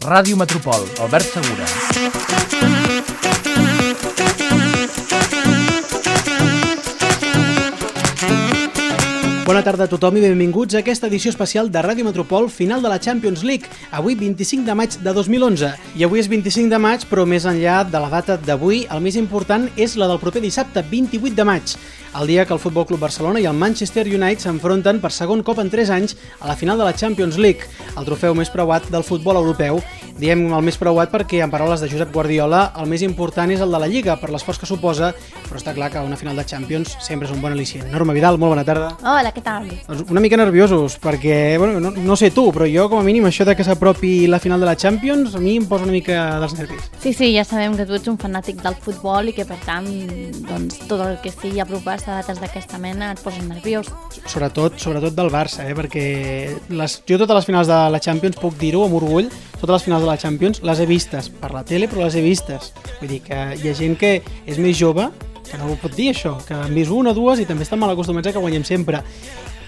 Ràdio Metropol, Albert Segura. Bona tarda a tothom i benvinguts a aquesta edició especial de Ràdio Metropol, final de la Champions League, avui 25 de maig de 2011. I avui és 25 de maig, però més enllà de la data d'avui, el més important és la del proper dissabte, 28 de maig, el dia que el Futbol Club Barcelona i el Manchester United s'enfronten per segon cop en 3 anys a la final de la Champions League, el trofeu més preuat del futbol europeu. Diem el més preuat perquè, en paraules de Josep Guardiola, el més important és el de la Lliga, per l'esforç que suposa, però està clar que una final de Champions sempre és un bon al·licient. Norma Vidal, molt bona tarda. Hola, què tal? Doncs una mica nerviosos, perquè, bueno, no, no sé tu, però jo com a mínim això de que s'apropi la final de la Champions a mi em posa una mica dels nervis. Sí, sí, ja sabem que tu ets un fanàtic del futbol i que per tant, doncs, tot el que sigui apropar-se a dates d'aquesta mena et posa nerviós. Sobretot, sobretot del Barça, eh? perquè les, jo totes les finals de la Champions, puc dir-ho amb orgull, totes les finals de la Champions les he vistes per la tele, però les he vistes. Vull dir que hi ha gent que és més jove que no ho pot dir això, que han vist una o dues i també estan mal acostumats a que guanyem sempre.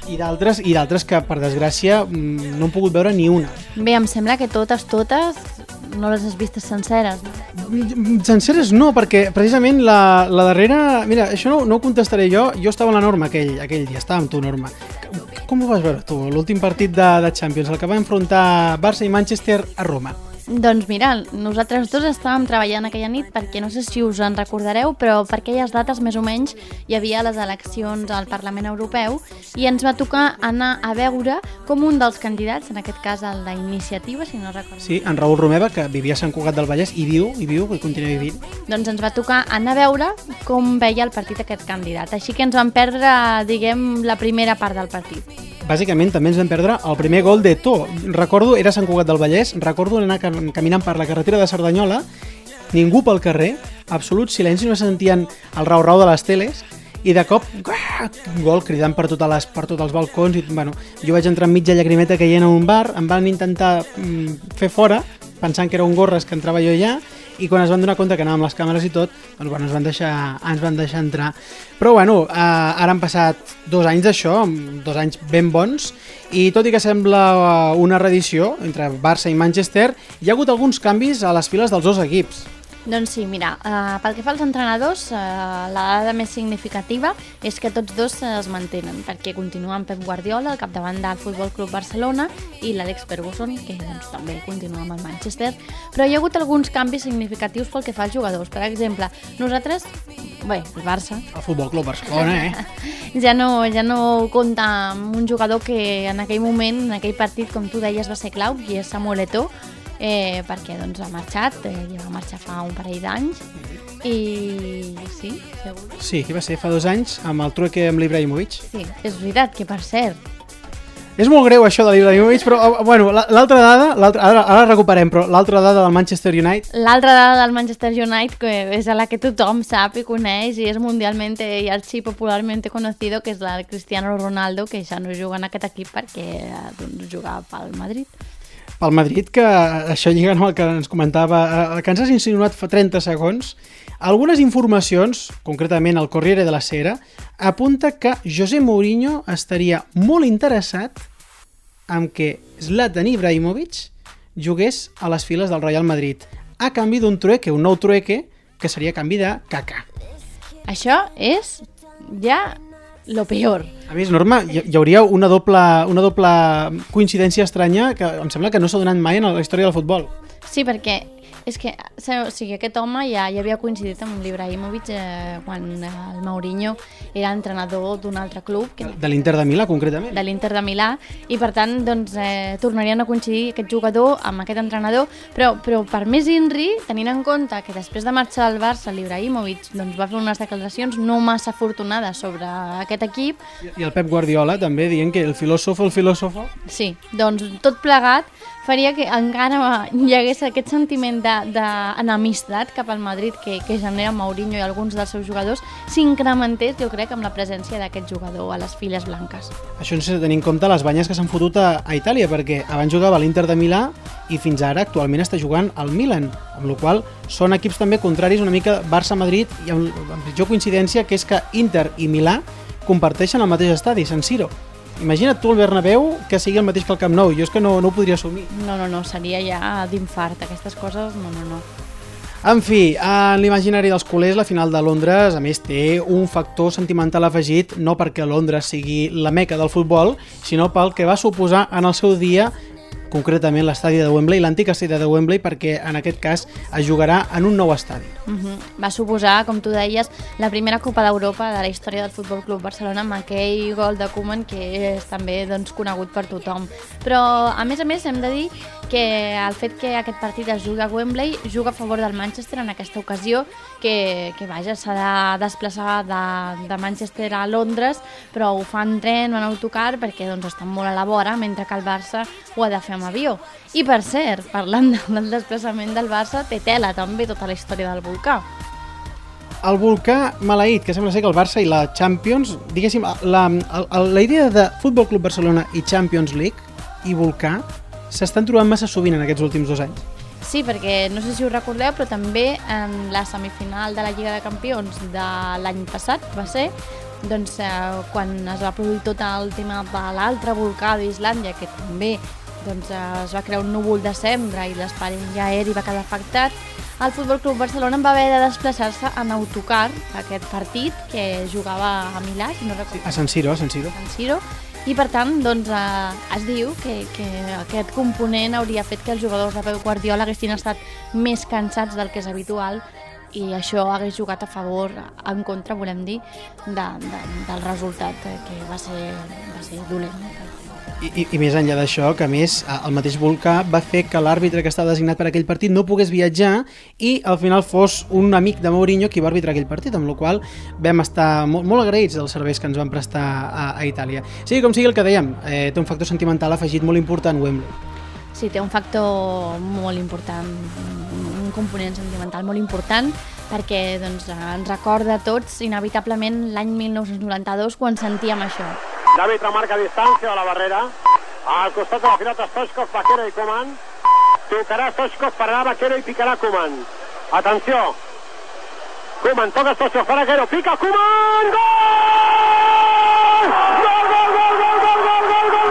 I d'altres i d'altres que, per desgràcia, mm, no han pogut veure ni una. Bé, em sembla que totes, totes, no les has vistes senceres. no? Senceres no, perquè precisament la, la darrera... Mira, això no, no ho contestaré jo, jo estava a la Norma aquell, aquell dia, estava amb tu, Norma. Com ho vas veure tu, l'últim partit de, de Champions, el que va enfrontar Barça i Manchester a Roma? Doncs mira, nosaltres dos estàvem treballant aquella nit perquè no sé si us en recordareu, però per aquelles dates més o menys hi havia les eleccions al Parlament Europeu i ens va tocar anar a veure com un dels candidats, en aquest cas el d'Iniciativa, si no recordo. Sí, en Raül Romeva, que vivia a Sant Cugat del Vallès, i viu, i viu, i continua vivint. Doncs ens va tocar anar a veure com veia el partit aquest candidat. Així que ens vam perdre, diguem, la primera part del partit. Bàsicament també ens vam perdre el primer gol de To. Recordo, era Sant Cugat del Vallès, recordo anar cam- caminant per la carretera de Cerdanyola, ningú pel carrer, absolut silenci, no se sentien el rau-rau de les teles, i de cop, uah, gol cridant per, totes les, per tots els balcons, i bueno, jo vaig entrar enmig de llagrimeta hi a un bar, em van intentar mm, fer fora, pensant que era un gorres que entrava jo allà, i quan es van donar compte que anàvem les càmeres i tot, doncs bueno, ens van deixar, ens van deixar entrar. Però bueno, eh, ara han passat dos anys d'això, dos anys ben bons, i tot i que sembla eh, una reedició entre Barça i Manchester, hi ha hagut alguns canvis a les files dels dos equips. Doncs sí, mira, uh, pel que fa als entrenadors, uh, la dada més significativa és que tots dos es mantenen, perquè continuen Pep Guardiola al capdavant del Futbol Club Barcelona i l'Àlex Ferguson, que doncs, també continua amb el Manchester, però hi ha hagut alguns canvis significatius pel que fa als jugadors. Per exemple, nosaltres, bé, el Barça, El Futbol Club Barcelona, eh? ja no, ja no compta amb un jugador que en aquell moment, en aquell partit, com tu deies, va ser clau, i és Samuel Eto'o, eh, perquè doncs, ha marxat, eh, ja va marxar fa un parell d'anys, i sí, segur. Sí, que va ser fa dos anys amb el trueque amb l'Ibrahimovic. Sí, és veritat que per cert, És molt greu això de l'Ibrahimovic, però eh, bueno, la- l'altra dada, ara, ara recuperem, però l'altra dada del Manchester United l'altra dada del Manchester United que és a la que tothom sap i coneix i és mundialment i arxipopularment conocido que és la de Cristiano Ronaldo que ja no juga en aquest equip perquè eh, doncs, juga pel Madrid. Pel Madrid, que això lligant amb el que ens comentava, eh, que ens has insinuat fa 30 segons, algunes informacions, concretament el Corriere de la Sera, apunta que José Mourinho estaria molt interessat amb que Zlatan Ibrahimovic jugués a les files del Real Madrid, a canvi d'un trueque, un nou trueque, que seria canvi de Kaká. Això és ja lo peor. A més, Norma, hi, hi hauria una doble, una doble coincidència estranya que em sembla que no s'ha donat mai en la història del futbol. Sí, perquè és que o sigui, aquest home ja, ja havia coincidit amb l'Ibrahimovic eh, quan eh, el Mourinho era entrenador d'un altre club, que, De l'Inter de Milà, concretament. de l'Inter de Milà, i per tant doncs, eh, tornarien a coincidir aquest jugador amb aquest entrenador, però, però per més INRI, tenint en compte que després de marxar al Barça l'Ibrahimovic doncs, va fer unes declaracions no massa afortunades sobre aquest equip, I el Pep Guardiola també dient que el filòsofo, el filòsofo... Sí, doncs tot plegat faria que encara hi hagués aquest sentiment d'enemistat cap al Madrid que, que genera Mourinho i alguns dels seus jugadors s'incrementés, jo crec, amb la presència d'aquest jugador a les files blanques. Això sense tenir en compte les banyes que s'han fotut a, a Itàlia, perquè abans jugava a l'Inter de Milà i fins ara actualment està jugant al Milan, amb la qual són equips també contraris una mica Barça-Madrid i amb, amb pitjor coincidència que és que Inter i Milà comparteixen el mateix estadi, San Siro. Imagina't tu el Bernabéu que sigui el mateix que el Camp Nou. Jo és que no, no ho podria assumir. No, no, no, seria ja d'infart. Aquestes coses, no, no, no. En fi, en l'imaginari dels culers, la final de Londres, a més, té un factor sentimental afegit, no perquè Londres sigui la meca del futbol, sinó pel que va suposar en el seu dia concretament l'estadi de Wembley, l'antic estadi de Wembley, perquè en aquest cas es jugarà en un nou estadi. Uh -huh. Va suposar, com tu deies, la primera Copa d'Europa de la història del Futbol Club Barcelona amb aquell gol de Koeman que és també doncs, conegut per tothom. Però, a més a més, hem de dir que el fet que aquest partit es jugui a Wembley juga a favor del Manchester en aquesta ocasió, que, que vaja, s'ha de desplaçar de, de Manchester a Londres, però ho fan en tren o en autocar perquè doncs, estan molt a la vora, mentre que el Barça ho ha de fer amb avió. I per cert, parlant del desplaçament del Barça, té tela també tota la història del volcà. El volcà maleït, que sembla ser que el Barça i la Champions, diguéssim, la, la, la idea de Futbol Club Barcelona i Champions League i volcà s'estan trobant massa sovint en aquests últims dos anys. Sí, perquè no sé si ho recordeu, però també en la semifinal de la Lliga de Campions de l'any passat va ser doncs, eh, quan es va produir tot el tema de l'altre volcà d'Islàndia, que també doncs, eh, es va crear un núvol de sembra i l'espai aeri va quedar afectat, el Futbol Club Barcelona va haver de desplaçar-se en autocar aquest partit que jugava a Milà, si no recordo. A San Siro, a San Siro. San Siro, i per tant doncs, eh, es diu que, que aquest component hauria fet que els jugadors de Pep Guardiola haguessin estat més cansats del que és habitual i això hagués jugat a favor, en contra, volem dir, de, de, del resultat eh, que va ser, va ser dolent. I, i, I més enllà d'això, que més el mateix volcà va fer que l'àrbitre que estava designat per aquell partit no pogués viatjar i al final fos un amic de Mourinho qui va arbitrar aquell partit, amb la qual vam estar molt, molt agraïts dels serveis que ens van prestar a, a Itàlia. Sigui com sigui el que dèiem, eh, té un factor sentimental afegit molt important Wembley. Sí, té un factor molt important, un component sentimental molt important, perquè doncs, ens recorda tots inevitablement l'any 1992 quan sentíem això. L'àrbitre marca distància a la barrera. Al costat de la pilota Stoichkov, Vaquero i Koeman. Tocarà Stoichkov, pararà Vaquero i picarà Koeman. Atenció. Koeman toca Stoichkov, para Vaquero, pica Koeman! Gol! Gol, gol, gol, gol, gol, gol, gol!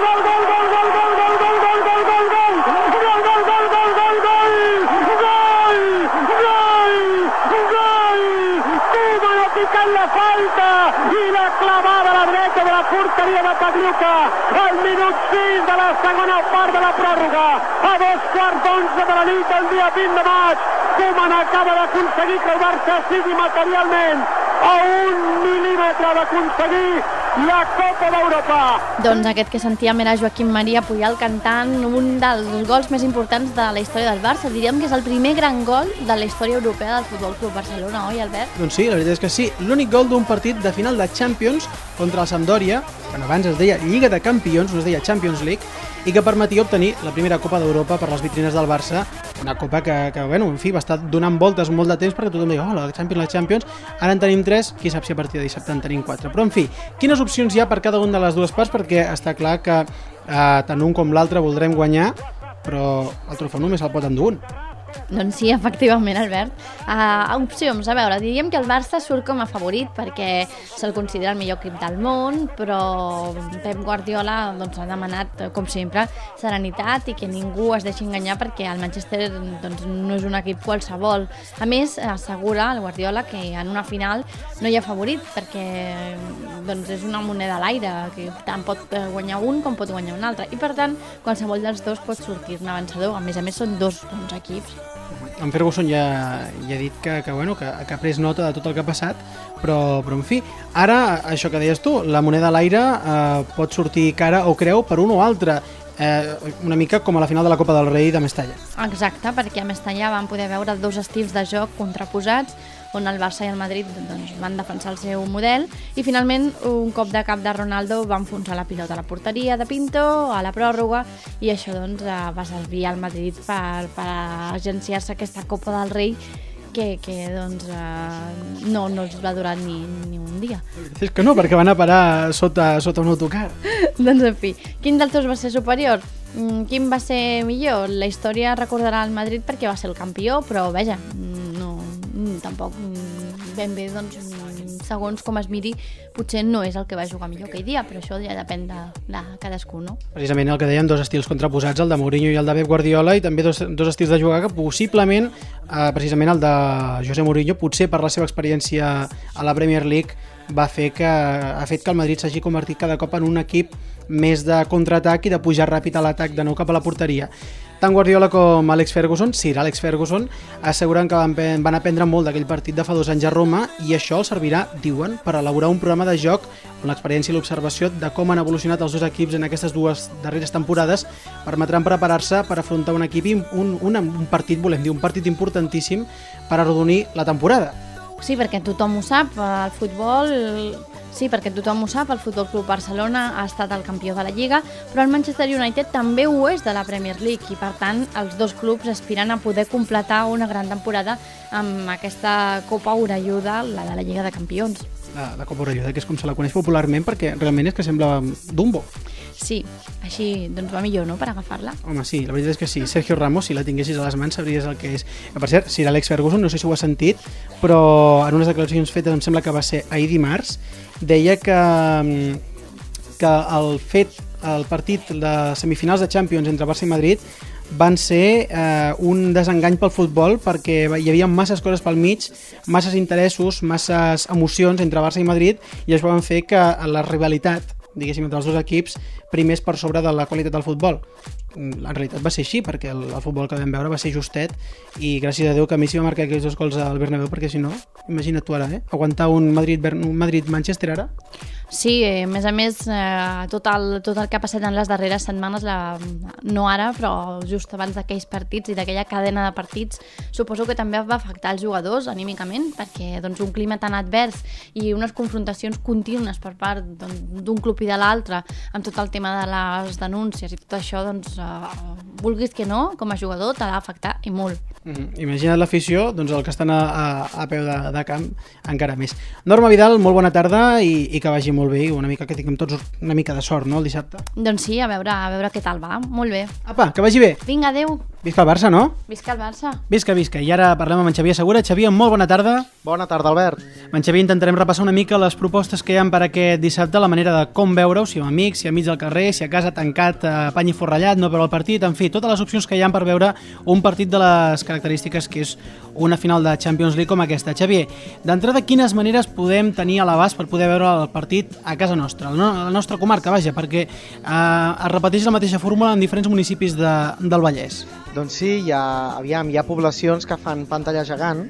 Picat la falta i la clavada a la dreta de la porteria de Pagluca al minut 6 de la segona part de la pròrroga. A dos quarts d'onze de la nit el dia 20 de maig Koeman acaba d'aconseguir que el Barça sigui materialment. A un mil·límetre d'aconseguir la Copa d'Europa. Doncs aquest que sentíem era Joaquim Maria Puyal cantant un dels gols més importants de la història del Barça. Diríem que és el primer gran gol de la història europea del Futbol Club Barcelona, oi, Albert? Doncs sí, la veritat és que sí. L'únic gol d'un partit de final de Champions contra el Sampdoria, quan abans es deia Lliga de Campions, no es deia Champions League, i que permetia obtenir la primera Copa d'Europa per les vitrines del Barça, una copa que, que bueno, en fi, va estar donant voltes molt de temps perquè tothom deia, oh, la Champions, la Champions, ara en tenim tres, qui sap si a partir de dissabte en tenim quatre. Però, en fi, quines opcions hi ha per cada una de les dues parts? Perquè està clar que eh, tant un com l'altre voldrem guanyar, però el trofeu només el pot endur un. Doncs sí, efectivament, Albert. Uh, opcions, a veure, diríem que el Barça surt com a favorit perquè se'l considera el millor equip del món, però Pep Guardiola doncs, ha demanat, com sempre, serenitat i que ningú es deixi enganyar perquè el Manchester doncs, no és un equip qualsevol. A més, assegura el Guardiola que en una final no hi ha favorit perquè doncs, és una moneda a l'aire, que tant pot guanyar un com pot guanyar un altre. I per tant, qualsevol dels dos pot sortir-ne vencedor. A més a més, són dos bons equips en Ferguson ja, ja ha dit que, que, bueno, que, que ha pres nota de tot el que ha passat, però, però en fi, ara, això que deies tu, la moneda a l'aire eh, pot sortir cara o creu per un o altre, eh, una mica com a la final de la Copa del Rei de Mestalla. Exacte, perquè a Mestalla van poder veure dos estils de joc contraposats, on el Barça i el Madrid doncs, van defensar el seu model i finalment un cop de cap de Ronaldo va enfonsar la pilota a la porteria de Pinto a la pròrroga i això doncs, eh, va servir al Madrid per, per agenciar-se aquesta Copa del Rei que, que doncs, eh, no, no els va durar ni, ni un dia. És que no, perquè van a parar sota, sota un autocar. doncs, en fi, quin dels dos va ser superior? Mm, quin va ser millor? La història recordarà el Madrid perquè va ser el campió, però veja, no, tampoc ben bé doncs, segons com es miri, potser no és el que va jugar millor aquell dia, però això ja depèn de, de cadascú, no? Precisament el que dèiem, dos estils contraposats, el de Mourinho i el de Pep Guardiola, i també dos, dos estils de jugar que possiblement, eh, precisament el de José Mourinho, potser per la seva experiència a la Premier League, va fer que, ha fet que el Madrid s'hagi convertit cada cop en un equip més de contraatac i de pujar ràpid a l'atac de nou cap a la porteria. Tant Guardiola com Alex Ferguson, Sir Alex Ferguson, asseguren que van, van aprendre molt d'aquell partit de fa dos anys a Roma i això els servirà, diuen, per elaborar un programa de joc on l'experiència i l'observació de com han evolucionat els dos equips en aquestes dues darreres temporades permetran preparar-se per afrontar un equip, un, un, un partit, volem dir, un partit importantíssim per arrodonir la temporada. Sí, perquè tothom ho sap, el futbol... Sí, perquè tothom ho sap, el Futbol Club Barcelona ha estat el campió de la Lliga, però el Manchester United també ho és de la Premier League i, per tant, els dos clubs aspiren a poder completar una gran temporada amb aquesta Copa Orelluda, la de la Lliga de Campions. La, la Copa Orelluda, que és com se la coneix popularment, perquè realment és que sembla Dumbo. Sí, així doncs va millor, no?, per agafar-la. Home, sí, la veritat és que sí. Sergio Ramos, si la tinguessis a les mans, sabries el que és. Per cert, Sir Alex Ferguson, no sé si ho has sentit, però en unes declaracions fetes, em sembla que va ser ahir dimarts, deia que, mm, que el fet, el partit de semifinals de Champions entre Barça i Madrid van ser eh, un desengany pel futbol perquè hi havia masses coses pel mig, masses interessos, masses emocions entre Barça i Madrid i això van fer que la rivalitat diguéssim, entre els dos equips primers per sobre de la qualitat del futbol. Mm, En realitat va ser així, perquè el, el futbol que vam veure va ser justet i gràcies a Déu que Messi va marcar aquells dos gols al Bernabéu, perquè si no, imagina't tu ara, eh? aguantar un Madrid-Manchester Madrid ara? Sí, eh, a més a més, eh, tot, el, tot el que ha passat en les darreres setmanes, la, no ara, però just abans d'aquells partits i d'aquella cadena de partits, suposo que també va afectar els jugadors anímicament, perquè doncs, un clima tan advers i unes confrontacions contínues per part doncs, d'un club i de l'altre, amb tot el tema de les denúncies i tot això, doncs, eh, vulguis que no, com a jugador t'ha d'afectar i molt. Mm -hmm. Imagina't l'afició, doncs el que estan a, a, a peu de, de camp encara més. Norma Vidal, molt bona tarda i, i que vagi molt bé i una mica que tinguem tots una mica de sort, no?, el dissabte. Doncs sí, a veure, a veure què tal va. Molt bé. Apa, que vagi bé. Vinga, adeu. Visca el Barça, no? Visca el Barça. Visca, visca. I ara parlem amb en Xavier Segura. Xavier, molt bona tarda. Bona tarda, Albert. Amb en Xavier intentarem repassar una mica les propostes que hi ha per aquest dissabte, la manera de com veure-ho, si amb amics, si amics del carrer, si a casa tancat, eh, pany i forrellat, no veure el partit, en fi, totes les opcions que hi ha per veure un partit de les característiques que és una final de Champions League com aquesta. Xavier, d'entrada, quines maneres podem tenir a l'abast per poder veure el partit a casa nostra, a la nostra comarca, vaja, perquè eh, es repeteix la mateixa fórmula en diferents municipis de, del Vallès. Doncs sí, hi ha, aviam, hi ha poblacions que fan pantalla gegant,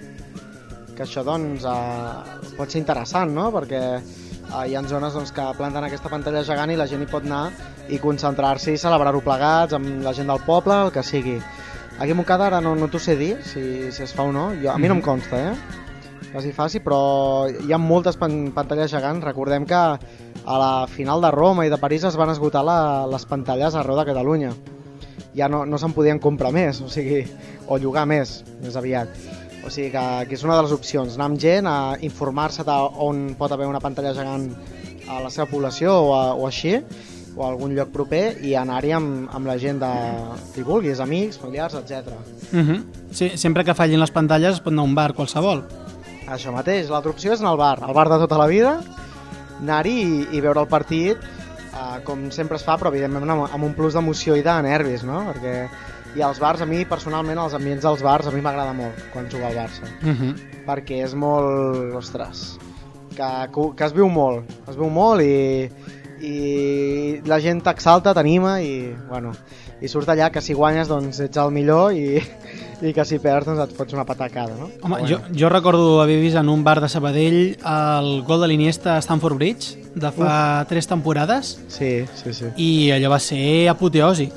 que això doncs eh, pot ser interessant, no? Perquè eh, hi ha zones doncs, que planten aquesta pantalla gegant i la gent hi pot anar i concentrar-se i celebrar-ho plegats amb la gent del poble, el que sigui. Aquí a Montcada ara no, no t'ho sé dir si, si es fa o no, jo, a mi no em consta, eh? que s'hi faci, però hi ha moltes pan pantalles gegants. Recordem que a la final de Roma i de París es van esgotar la, les pantalles arreu de Catalunya. Ja no, no se'n podien comprar més, o sigui, o llogar més, més aviat. O sigui que, que és una de les opcions, anar amb gent a informar-se on pot haver una pantalla gegant a la seva població o, a, o així, o a algun lloc proper i anar-hi amb, amb la gent de qui vulguis, amics, familiars, etc. Uh -huh. sí, sempre que fallin les pantalles es pot anar a un bar qualsevol. Això mateix, l'altra opció és anar al bar, al bar de tota la vida, anar-hi i, i veure el partit eh, com sempre es fa, però evidentment amb, amb un plus d'emoció i de nervis, no? Perquè i als bars, a mi personalment, els ambients dels bars, a mi m'agrada molt quan jugo al Barça, Uh -huh. perquè és molt, ostres, que, que, que es viu molt, es viu molt i, i la gent t'exalta, t'anima i, bueno, i surt allà que si guanyes doncs ets el millor i, i que si perds doncs et fots una patacada, no? Home, Però jo, jo recordo haver vist en un bar de Sabadell el gol de l'Iniesta a Stamford Bridge de fa Uf. tres temporades Sí, sí, sí. i allò va ser apoteòsic.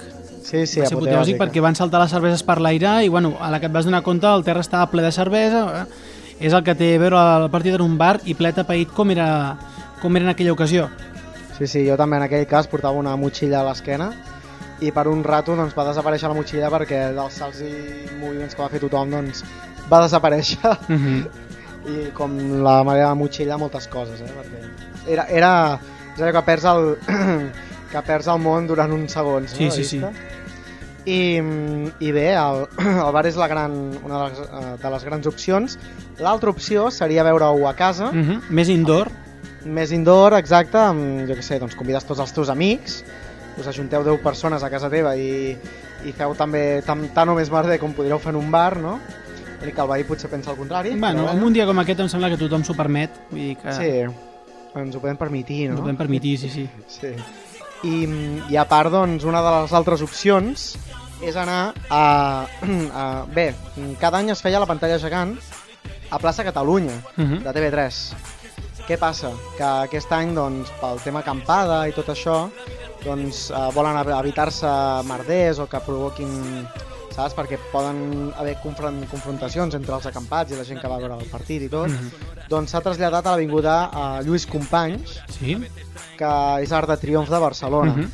Sí, sí, va ser apoteòsic perquè van saltar les cerveses per l'aire i bueno, a la que et vas donar compte el terra estava ple de cervesa. eh? És el que té a veure el partit en un bar i ple tapeït com era, com era en aquella ocasió. Sí, sí, jo també en aquell cas portava una motxilla a l'esquena i per un rato doncs, va desaparèixer la motxilla perquè dels salts i moviments que va fer tothom doncs, va desaparèixer Uh -huh. i com la meva motxilla moltes coses eh? perquè era, era és allò que perds el que perds el món durant uns segons Sí, no, sí, de sí. I, i bé, el, el bar és la gran, una de les, eh, de les grans opcions. L'altra opció seria veure-ho a casa, Uh -huh. Més indoor. Més indoor, exacte, amb, jo què sé, doncs convides tots els teus amics, us ajunteu 10 persones a casa teva i, i feu també tant, tant o més merder com podríeu fer en un bar, no? Vull dir que el veí potser pensa el contrari. Bueno, però en un dia com aquest em sembla que tothom s'ho permet. Vull dir que Sí, ens ho podem permetir, ens no? ho podem permetir, sí, sí. Sí. I, I a part, doncs, una de les altres opcions és anar a, a... Bé, cada any es feia la pantalla gegant a plaça Catalunya, Uh -huh. de TV3. Què passa? Que aquest any, doncs, pel tema acampada i tot això, doncs, eh, volen ev- evitar-se merders o que provoquin saps? Perquè poden haver confron confrontacions entre els acampats i la gent que va veure el partit i tot. Doncs s'ha traslladat a l'avinguda a Lluís Companys, Sí. que és Art de Triomf de Barcelona. Uh -huh.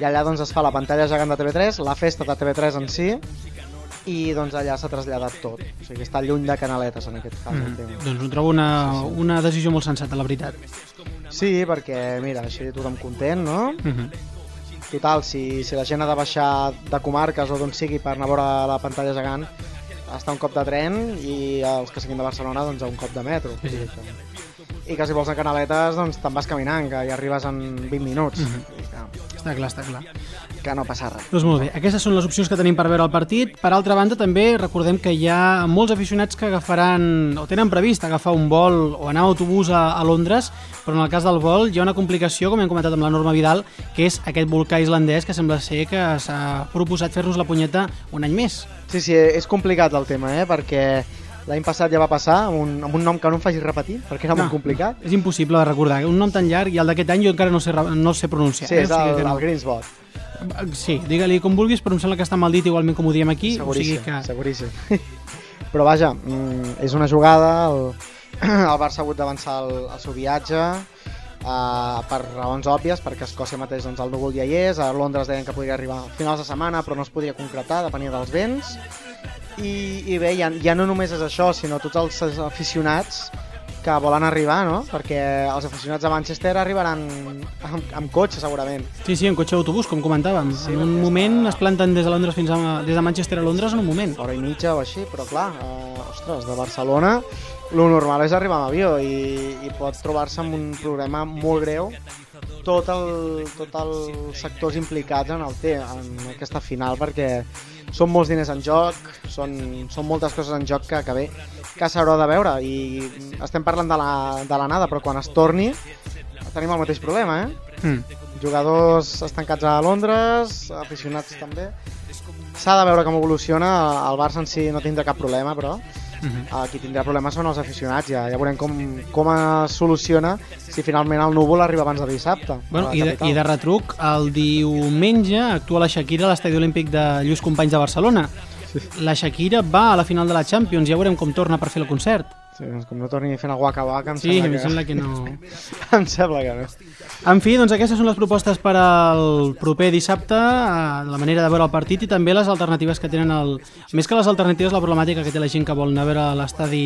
I allà doncs es fa la pantalla gegant de TV3, la festa de TV3 en si, i doncs allà s'ha traslladat tot. O sigui, està lluny de canaletes en aquest cas. tema. Doncs ho trobo una, una decisió molt sensata, la veritat. Sí, perquè, mira, així tothom content, no? Uh -huh. Total, si, si la gent ha de baixar de comarques o d'on sigui per anar a veure la pantalla gegant, està un cop de tren i els que siguin de Barcelona doncs a un cop de metro. Sí, sí. I que si vols a Canaletes doncs te'n vas caminant, que hi arribes en 20 minuts. I que, Està clar, està clar. que no passa res. Doncs molt bé, aquestes són les opcions que tenim per veure el partit. Per altra banda, també recordem que hi ha molts aficionats que agafaran, o tenen previst agafar un vol o anar a autobús a, a Londres, però en el cas del vol hi ha una complicació, com hem comentat amb la Norma Vidal, que és aquest volcà islandès que sembla ser que s'ha proposat fer-nos la punyeta un any més. Sí, sí, és complicat el tema, eh? perquè l'any passat ja va passar amb un, amb un nom que no em facis repetir, perquè era molt complicat. És impossible de recordar. Un nom tan llarg i el d'aquest any jo encara no sé, no sé pronunciar. Sí, eh? és O sigui el, que no. el Greensbot. Sí, digue-li com vulguis, però em sembla que està mal dit igualment com ho diem aquí. O sigui Seguríssim, que... seguríssim. Però vaja, mm, és una jugada, el, el Barça ha hagut d'avançar el, el seu viatge uh, per raons òbvies, perquè a Escòcia mateix doncs, el núvol ja hi és, a Londres deien que podria arribar a finals de setmana, però no es podia concretar, depenia dels vents. I, i bé, ja, ja no només és això, sinó tots els aficionats que volen arribar, no? Perquè els aficionats de Manchester arribaran amb, amb cotxe, segurament. Sí, sí, en cotxe d'autobús, com comentàvem. Sí, en un moment està- es planten des de Londres fins a, des de Manchester a Londres en un moment. hora i mitja o així, però clar, eh, ostres, de Barcelona lo normal és arribar amb avió i, i pot trobar-se amb un problema molt greu tot el, tot els sectors implicats en, el te, en aquesta final perquè són molts diners en joc, són, són moltes coses en joc que, que bé, que s'haurà de veure i estem parlant de la, de la nada, però quan es torni tenim el mateix problema, eh? Mm. jugadors estancats a Londres, aficionats també. S'ha de veure com evoluciona, el Barça en si no tindrà cap problema, però Uh, qui tindrà problemes són els aficionats, ja, ja veurem com, com es soluciona si finalment el núvol arriba abans de dissabte. Bueno, i, de. I de retruc, el diumenge actua la Shakira a l'estadi olímpic de Lluís Companys de Barcelona. La Shakira va a la final de la Champions, ja veurem com torna per fer el concert. Sí, doncs com no torni fent el waka waka, em, Sí, sembla, em que... sembla que no... em sembla que no. En fi, doncs aquestes són les propostes per al proper dissabte, eh, la manera de veure el partit i també les alternatives que tenen el... Més que les alternatives, la problemàtica que té la gent que vol anar a veure a l'estadi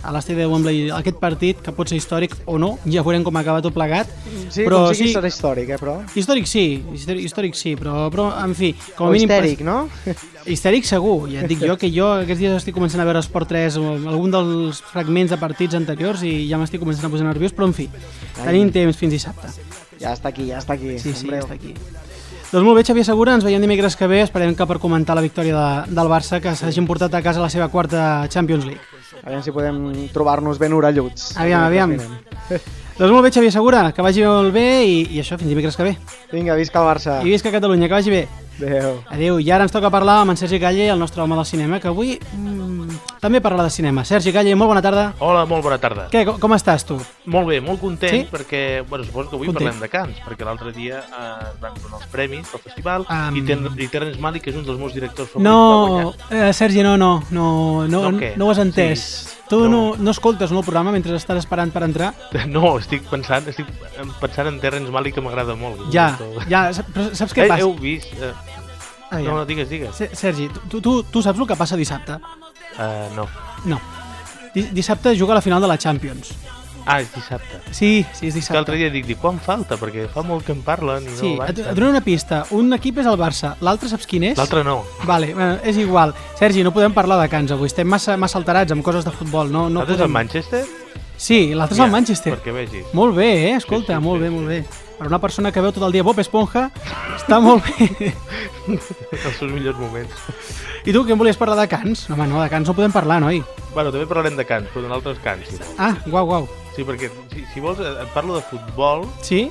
a l'estadi de Wembley aquest partit, que pot ser històric o no, ja veurem com acaba tot plegat. Sí, però com sigui sí, serà històric, eh, però... històric sí, històric, històric sí, però, però en fi, com O a mínim... histèric, no? Histèric segur, ja et dic jo que jo aquests dies estic començant a veure Esport 3 o algun dels fragments de partits anteriors i ja m'estic començant a posar nerviós, però en fi, tenim temps fins dissabte. Ja està aquí, ja està aquí. Sí, sí, ja està aquí. Doncs molt bé, Xavier Segura, ens veiem dimecres que ve, esperem que per comentar la victòria de, del Barça, que s'hagi portat a casa la seva quarta Champions League. Aviam si podem trobar-nos ben orelluts. Aviam, aviam. Mirem. Doncs molt bé, Xavier Segura, que vagi molt bé i, i això, fins dimecres que ve. Vinga, visca el Barça. I visca Catalunya, que vagi bé. Adéu. Adéu. I ara ens toca parlar amb en Sergi Calle, el nostre home del cinema, que avui mm, també parlarà de cinema. Sergi Calle, molt bona tarda. Hola, molt bona tarda. Què, com, com estàs tu? Molt bé, molt content, Sí? perquè, bueno, suposo que avui Content. parlem de Cants, perquè l'altre dia eh, van donar els premis del festival Am. i, ten, i Terrence Malick, que és un dels meus directors favorits, va No, guanyar. eh, Sergi, no, no, no, no, No, no, no ho has entès. Sí. Tu no. No. No, escoltes no, el programa mentre estàs esperant per entrar? No, estic pensant, estic pensant en Terrence Malick, que m'agrada molt. Ja, ja, però saps què Eh, passa? heu vist? Eh, Ah, ja. no, no, digues, digues. Se- Sergi, tu, tu, tu saps el que passa dissabte? Uh, no. No. Di- Dissabte juga a la final de la Champions. Ah, és dissabte. Sí, sí, és Que l'altre dissabte. dia dic, dic, quan falta? Perquè fa molt que en parlen i Sí, no et, et dono una pista. Un equip és el Barça, l'altre saps quin és? L'altre no. Vale, bueno, és igual. Sergi, no podem parlar de Cans avui. Estem massa, massa alterats amb coses de futbol. No, no L'altre és podem... el Manchester? Sí, l'altre és el Manchester. Perquè vegis. Molt bé, eh? Escolta, Sí, sí, molt sí, bé, sí. molt bé. Per una persona que veu tot el dia Bob Esponja, està molt bé. Els seus millors moments. I tu, què em volies parlar de Cans? Home, no, de Cans no podem parlar, noi. Bueno, també parlarem de cants, però cants, si vols. Ah, guau, guau. Sí, perquè si, si vols et et parlo de futbol, Sí?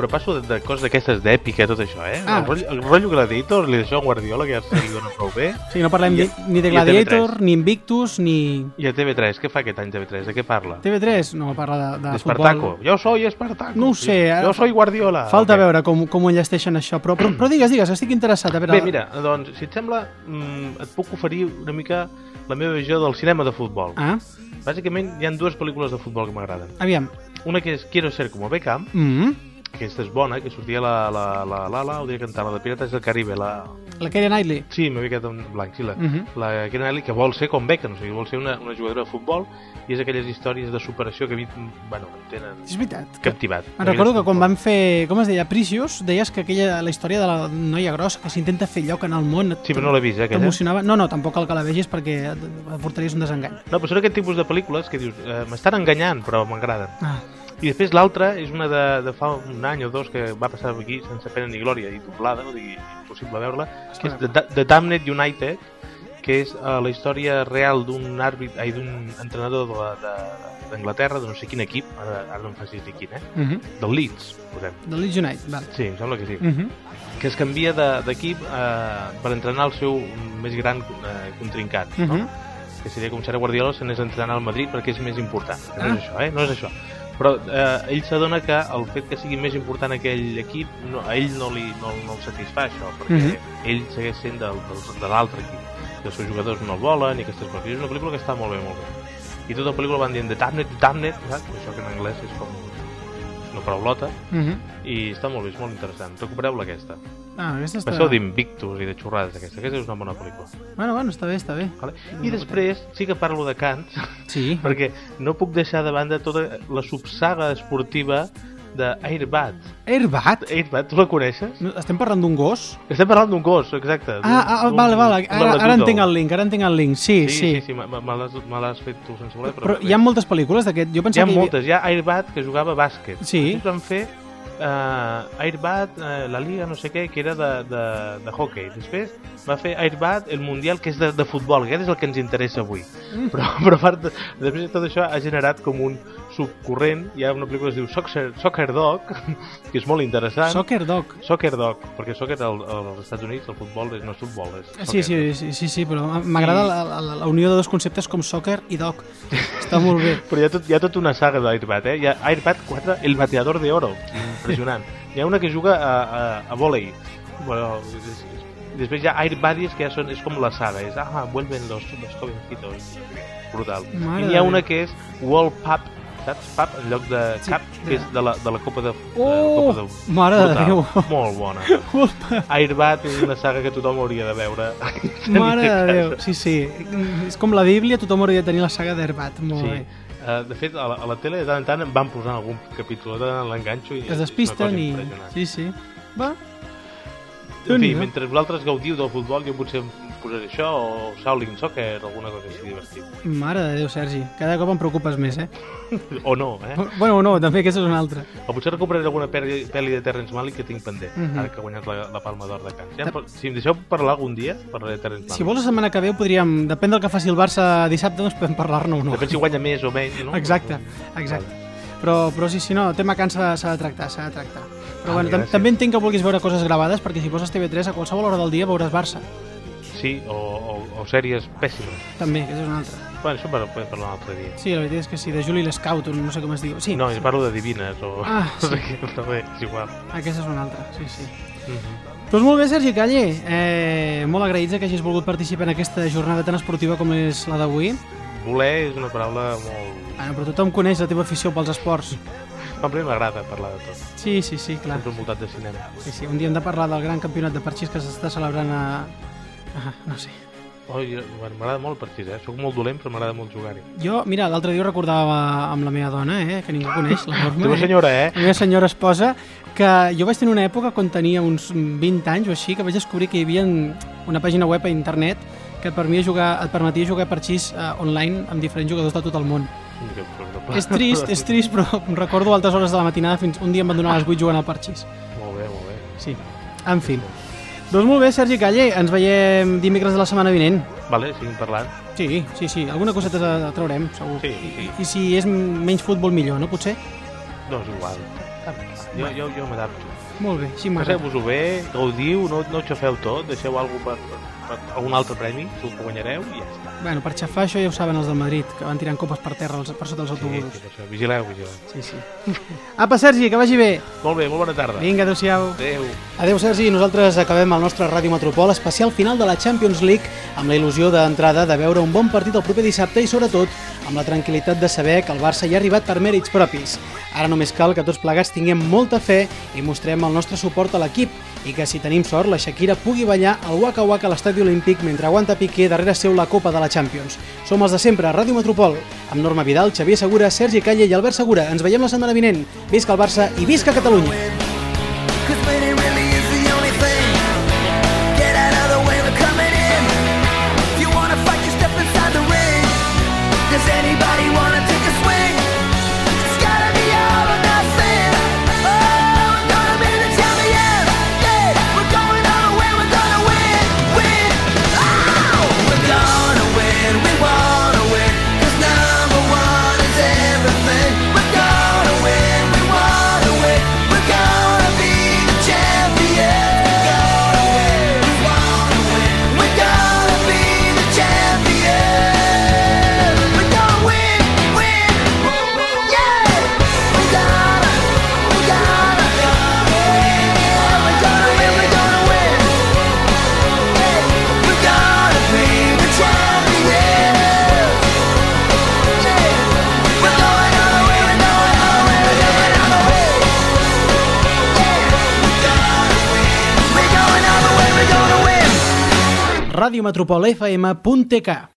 Però passo de, de coses d'aquestes d'èpica, tot això, eh? Ah. El, rotllo, el rotllo Gladiator, li deixo a Guardiola, que ja se li dona prou bé. Sí, no parlem I- ni, de Gladiator, TV3. ni Invictus, ni... I a TV3, què fa aquest any TV3? De què parla? TV3 no parla de, de D'Espartaco. futbol. Jo soy Espartaco. No ho sé, ara Jo soy Guardiola. Falta Ok. veure com, com ho enllesteixen això, però, però, però digues, digues, estic interessat. A veure, Bé, mira, doncs, si et sembla, mm, et puc oferir una mica la meva visió del cinema de futbol. Ah, Bàsicament, hi han dues pel·lícules de futbol que m'agraden. aviam. Una que és Quiero ser como Beckham, Mm que aquesta és bona, que sortia la, la, la, la, la, ho diria cantar, la de Pirates del Caribe, la... La Keira Knightley. Sí, m'havia quedat en blanc, sí, la, Mhm. la Keira Knightley, que vol ser com Beckham, o sigui, vol ser una, una jugadora de futbol, i és aquelles històries de superació que a mi, bueno, em tenen És veritat. Que... captivat. Me'n recordo que quan van fer, com es deia, Precious, deies que aquella, la història de la noia grossa que s'intenta fer lloc en el món Sí, però no l'he vist, eh, aquella. t'emocionava. No, no, tampoc cal que la vegis perquè et portaries un desengany. No, però són aquest tipus de pel·lícules que dius, eh, m'estan enganyant, però m'agraden. Ah, I després l'altra és una de, de fa un any o dos que va passar aquí sense pena ni glòria i doblada, no digui impossible veure-la, que és The, Da- The Damned United, que és uh, la història real d'un àrbit, ai, d'un entrenador de la- de- d'Anglaterra, de, no sé quin equip, ara, ara no em facis dir quin, eh? uh -huh. Del Leeds, posem. De Leeds United, val. Sí, em sembla que sí. Uh -huh. Que es canvia de- d'equip eh, per entrenar el seu més gran eh, contrincant, Uh no? -huh. que seria com si ara Guardiola se n'és a entrenar al Madrid perquè és més important. No Ah. és això, eh? No és això. Però eh, ell s'adona que el fet que sigui més important aquell equip, no, a ell no, li, no, no el satisfà això, perquè Mhm. ell segueix sent del, del, de l'altre equip. Que els seus jugadors no el volen i aquestes coses. És una pel·lícula que està molt bé, molt bé. I tota la pel·lícula van dient de damn it, damn it, saps? Això que en anglès és com una paraulota. Uh -huh. I està molt bé, és molt interessant. Recupereu-la aquesta. Ah, aquesta està... Passeu d'Invictus i de xorrades aquesta. Aquesta és una bona pel·lícula. Bueno, bueno, està bé, està bé. Vale? I després sí que parlo de cants, Sí. perquè no puc deixar de banda tota la subsaga esportiva d'Airbad. Airbat? Airbad, tu la coneixes? No, Estem parlant d'un gos? Estem parlant d'un gos, exacte. Ah, ah, d'un- vale, vale. Ara, ara entenc el link, ara entenc el link. Sí, Sí, sí. sí, sí, me, l'has fet tu sense voler, però... Però hi ha moltes pel·lícules d'aquest. Jo Hi ha que hi havia... moltes. Hi ha Airbad, que jugava a bàsquet. Sí. Després van fer uh, Airbad, uh, la Liga, no sé què, que era de, de, de hockey. Després va fer Airbad, el Mundial, que és de, de futbol, que és el que ens interessa avui. Mm. Però, però a part, de, després de tot això ha generat com un subcorrent. Hi ha una pel·lícula que es diu Soccer, Soccer Dog, que és molt interessant. Soccer Dog. Soccer Dog, perquè soccer al, als Estats Units, el futbol és, no és futbol, és soccer. Sí, sí, sí, sí, sí, però m'agrada la, la, la unió de dos conceptes com soccer i dog. Està molt bé. Però hi ha, tot, hi ha tota una saga d'Airbad, eh? Hi ha Airbad 4, el bateador de oro. Impressionant. Hi ha una que juga a, a, a volei. Bueno, és, és, i després hi ha Airbuddies, que ja són, és com la saga. És, ah, vuelven los, los jovencitos. Brutal. Mare I n'hi ha una que és World Cup, saps? Pub, en lloc de Sí, cap, de- que és de la, de la Copa de... de Oh, Copa de mare de brutal. Déu. Molt bona. Airbud és una saga que tothom hauria de veure. Mare de Déu, sí, sí. És com la Bíblia, tothom hauria de tenir la saga d'Herbat. Molt Sí. bé. Uh, de fet, a la, a la tele de tant en tant em van posant algun capítol, de tant l'enganxo i Es despisten i... Sí, sí. Va. En fi, mentre vosaltres gaudiu del futbol, jo potser posaré això o Shaolin Soccer o alguna cosa així divertit. Mare de Déu, Sergi. Cada cop em preocupes més, eh? O no, eh? Bueno, no, també aquesta és una altra. O potser recuperaré alguna pel·li, pel·li de Terrence Malick que tinc pendent, Mhm. ara que ha guanyat la, la Palma d'Or de Cants. Ja, par- si em deixeu parlar algun dia, parlaré de Terrence Malick. Si vols la setmana que ve podríem... Depèn del que faci el Barça dissabte, doncs podem parlar-ne o no. Depèn si guanya més o menys, no? Exacte, exacte. Però, però sí, sí, no, el tema Can s'ha de tractar, s'ha de tractar. Però Ah, bueno, gràcies. també entenc que vulguis veure coses gravades, perquè si poses TV3 a qualsevol hora del dia veuràs Barça. Sí, o, o, o sèries pèssimes. També, que és una altra. Bueno, això per, podem parlar un altre dia. Sí, la veritat és que sí, de Juli l'Scout, o no sé com es diu. Sí, No, jo parlo de divines o... Ah, no sé què, però bé, és igual. aquesta és una altra, sí, sí. Mhm. Doncs molt bé, Sergi Calle. Eh, molt agraïts que hagis volgut participar en aquesta jornada tan esportiva com és la d'avui. Voler és una paraula molt... Bueno, però tothom coneix la teva afició pels esports. A mi m'agrada parlar de tot. Sí, sí, sí, clar. Sempre envoltat de cinema. Sí, sí, un dia hem de parlar del gran campionat de parxís que s'està celebrant a... a no sé. Oh, m'agrada molt el partit, eh? Soc molt dolent, però m'agrada molt jugar-hi. Jo, mira, l'altre dia recordava amb la meva dona, eh, que ningú coneix, la Norma. Teva eh? senyora, eh? la meva senyora esposa, que jo vaig tenir una època quan tenia uns 20 anys o així, que vaig descobrir que hi havia una pàgina web a internet que et permetia jugar, et permetia jugar parxís uh, online amb diferents jugadors de tot el món. És trist, és trist, però em recordo altes hores de la matinada fins un dia em van donar a les 8 jugant al parxís. Molt bé, molt bé. Sí, en fi. Doncs molt bé, Sergi Calle, ens veiem dimecres de la setmana vinent. Vale, seguim parlant. Sí, sí, sí, alguna coseta tra- traurem, segur. Sí, I, sí. I si és menys futbol millor, no? Potser? No, és igual. Jo, jo, jo m'adapto. Molt bé, així m'agrada. Passeu-vos-ho bé, gaudiu, no, no xafeu tot, deixeu alguna per, per, per algun altre premi, segur que guanyareu i ja està. Bueno, per xafar això ja ho saben els del Madrid, que van tirant copes per terra els, per sota els Sí, autobusos. sí, això. Vigileu, vigileu. Sí, sí. Apa, Sergi, que vagi bé. Molt bé, molt bona tarda. Vinga, adéu-siau. Adéu. Adéu, Sergi. Nosaltres acabem el nostre Ràdio Metropol especial final de la Champions League amb la il·lusió d'entrada de veure un bon partit el proper dissabte i, sobretot, amb la tranquil·litat de saber que el Barça hi ha arribat per mèrits propis. Ara només cal que tots plegats tinguem molta fe i mostrem el nostre suport a l'equip i que, si tenim sort, la Shakira pugui ballar al Waka Waka a l'estadi olímpic mentre aguanta Piqué darrere seu la Copa de la Champions. Som els de sempre, a Ràdio Metropol, amb Norma Vidal, Xavier Segura, Sergi Calle i Albert Segura. Ens veiem la setmana vinent. Visca el Barça i visca Catalunya! radiometropolfm.tk